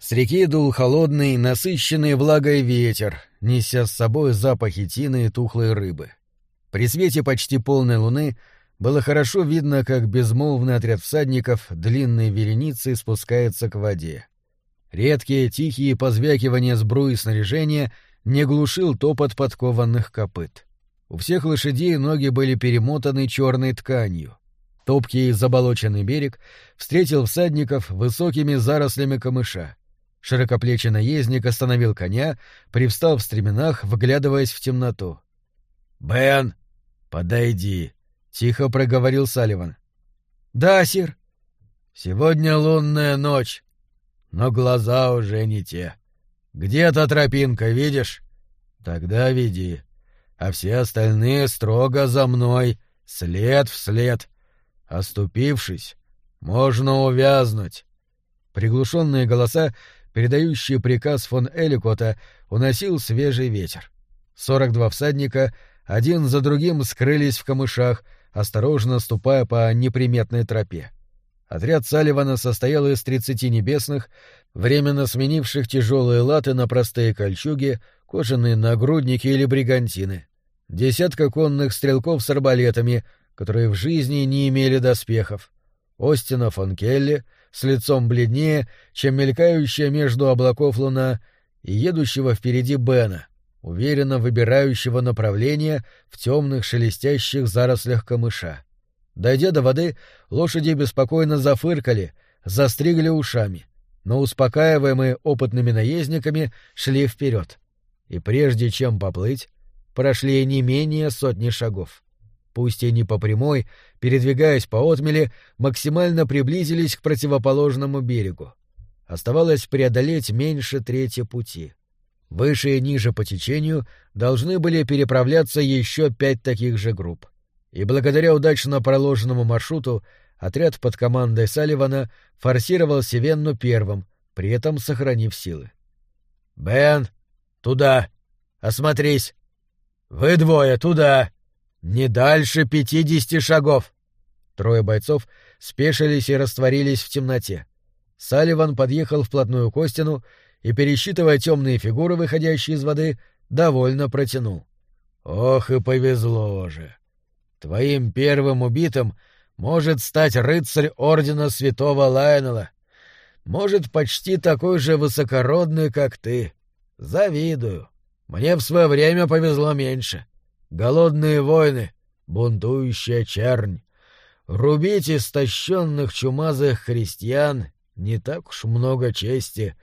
С реки дул холодный, насыщенный влагой ветер, неся с собой запахи тины и тухлой рыбы. При свете почти полной луны было хорошо видно, как безмолвный отряд всадников длинной вереницей спускается к воде. Редкие тихие позвякивания сбруи снаряжения не глушил топот подкованных копыт. У всех лошадей ноги были перемотаны черной тканью. Топкий заболоченный берег встретил всадников высокими зарослями камыша. Широкоплечий наездник остановил коня, привстал в стременах, вглядываясь в темноту. «Бен, подойди», — тихо проговорил Салливан. «Да, сир». «Сегодня лунная ночь, но глаза уже не те. Где та тропинка, видишь? Тогда веди. А все остальные строго за мной, след в след. Оступившись, можно увязнуть». Приглушенные голоса передающий приказ фон Эликота, уносил свежий ветер. Сорок два всадника один за другим скрылись в камышах, осторожно ступая по неприметной тропе. Отряд Салливана состоял из тридцати небесных, временно сменивших тяжелые латы на простые кольчуги, кожаные нагрудники или бригантины. Десятка конных стрелков с арбалетами, которые в жизни не имели доспехов. Остина фон Келли — с лицом бледнее, чем мелькающая между облаков луна, и едущего впереди Бена, уверенно выбирающего направление в темных шелестящих зарослях камыша. Дойдя до воды, лошади беспокойно зафыркали, застригли ушами, но успокаиваемые опытными наездниками шли вперед. И прежде чем поплыть, прошли не менее сотни шагов пусть и не по прямой, передвигаясь по отмеле, максимально приблизились к противоположному берегу. Оставалось преодолеть меньше трети пути. Выше и ниже по течению должны были переправляться еще пять таких же групп. И благодаря удачно проложенному маршруту отряд под командой Салливана форсировал Севенну первым, при этом сохранив силы. «Бен, туда! Осмотрись! Вы двое туда!» «Не дальше пятидесяти шагов!» Трое бойцов спешились и растворились в темноте. Салливан подъехал вплотную к Остину и, пересчитывая темные фигуры, выходящие из воды, довольно протянул. «Ох и повезло же! Твоим первым убитым может стать рыцарь Ордена Святого Лайнела. Может, почти такой же высокородный, как ты. Завидую. Мне в свое время повезло меньше. Голодные войны, бунтующая чернь. Рубить истощенных чумазых христиан не так уж много чести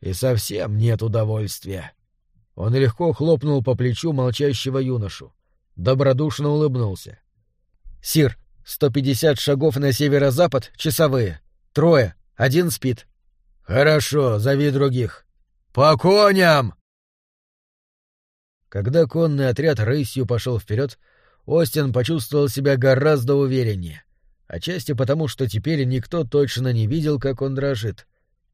и совсем нет удовольствия. Он легко хлопнул по плечу молчащего юношу. Добродушно улыбнулся. — Сир, сто пятьдесят шагов на северо-запад, часовые. Трое, один спит. — Хорошо, зови других. — По коням! Когда конный отряд рысью пошел вперед, Остин почувствовал себя гораздо увереннее. Отчасти потому, что теперь никто точно не видел, как он дрожит,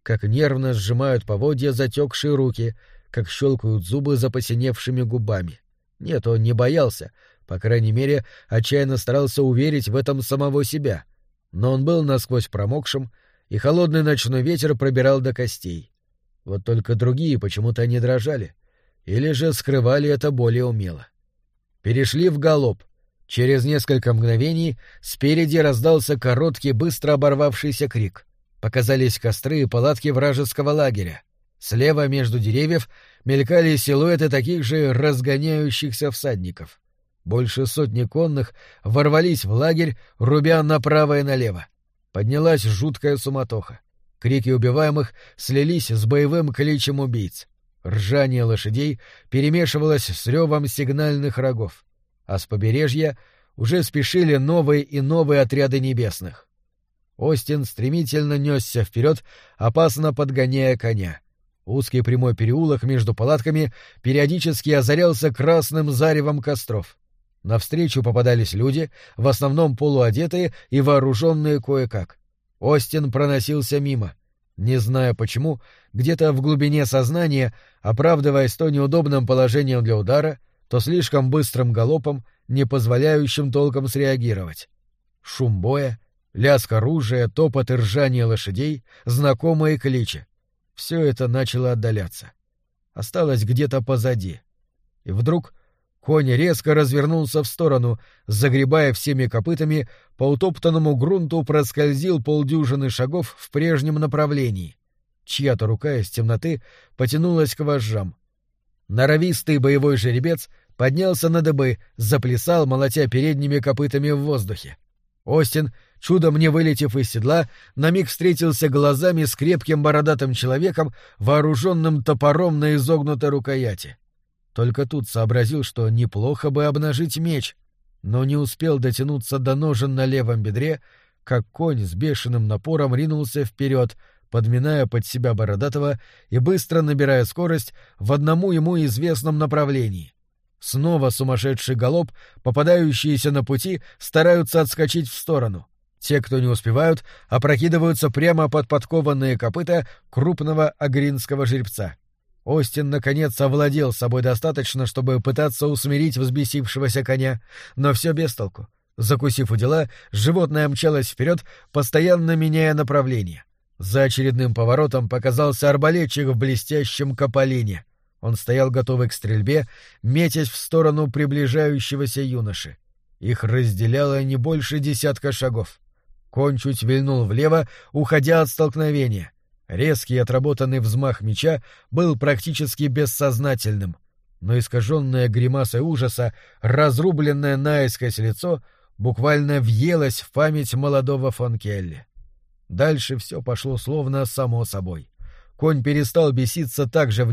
как нервно сжимают поводья затекшие руки, как щелкают зубы за посиневшими губами. Нет, он не боялся, по крайней мере, отчаянно старался уверить в этом самого себя. Но он был насквозь промокшим, и холодный ночной ветер пробирал до костей. Вот только другие почему-то не дрожали — или же скрывали это более умело. Перешли в галоп. Через несколько мгновений спереди раздался короткий, быстро оборвавшийся крик. Показались костры и палатки вражеского лагеря. Слева между деревьев мелькали силуэты таких же разгоняющихся всадников. Больше сотни конных ворвались в лагерь, рубя направо и налево. Поднялась жуткая суматоха. Крики убиваемых слились с боевым кличем убийц. Ржание лошадей перемешивалось с ревом сигнальных рогов, а с побережья уже спешили новые и новые отряды небесных. Остин стремительно несся вперед, опасно подгоняя коня. Узкий прямой переулок между палатками периодически озарялся красным заревом костров. Навстречу попадались люди, в основном полуодетые и вооруженные кое-как. Остин проносился мимо — не зная почему, где-то в глубине сознания, оправдываясь то неудобным положением для удара, то слишком быстрым галопом, не позволяющим толком среагировать. Шум боя, лязг оружия, топот и ржание лошадей, знакомые кличи. все это начало отдаляться. Осталось где-то позади. И вдруг конь резко развернулся в сторону, загребая всеми копытами, по утоптанному грунту проскользил полдюжины шагов в прежнем направлении. Чья-то рука из темноты потянулась к вожжам. Норовистый боевой жеребец поднялся на дыбы, заплясал, молотя передними копытами в воздухе. Остин, чудом не вылетев из седла, на миг встретился глазами с крепким бородатым человеком, вооруженным топором на изогнутой рукояти. Только тут сообразил, что неплохо бы обнажить меч, но не успел дотянуться до ножен на левом бедре, как конь с бешеным напором ринулся вперед, подминая под себя бородатого и быстро набирая скорость в одному ему известном направлении. Снова сумасшедший галоп, попадающиеся на пути, стараются отскочить в сторону. Те, кто не успевают, опрокидываются прямо под подкованные копыта крупного агринского жеребца. Остин, наконец, овладел собой достаточно, чтобы пытаться усмирить взбесившегося коня, но все без толку. Закусив у дела, животное мчалось вперед, постоянно меняя направление. За очередным поворотом показался арбалетчик в блестящем каполине — он стоял готовый к стрельбе, метясь в сторону приближающегося юноши. Их разделяло не больше десятка шагов. Конь чуть вильнул влево, уходя от столкновения. Резкий отработанный взмах меча был практически бессознательным, но искаженное гримасой ужаса, разрубленное наискось лицо буквально въелось в память молодого фон Келли. Дальше все пошло словно само собой. Конь перестал беситься так же внезапно,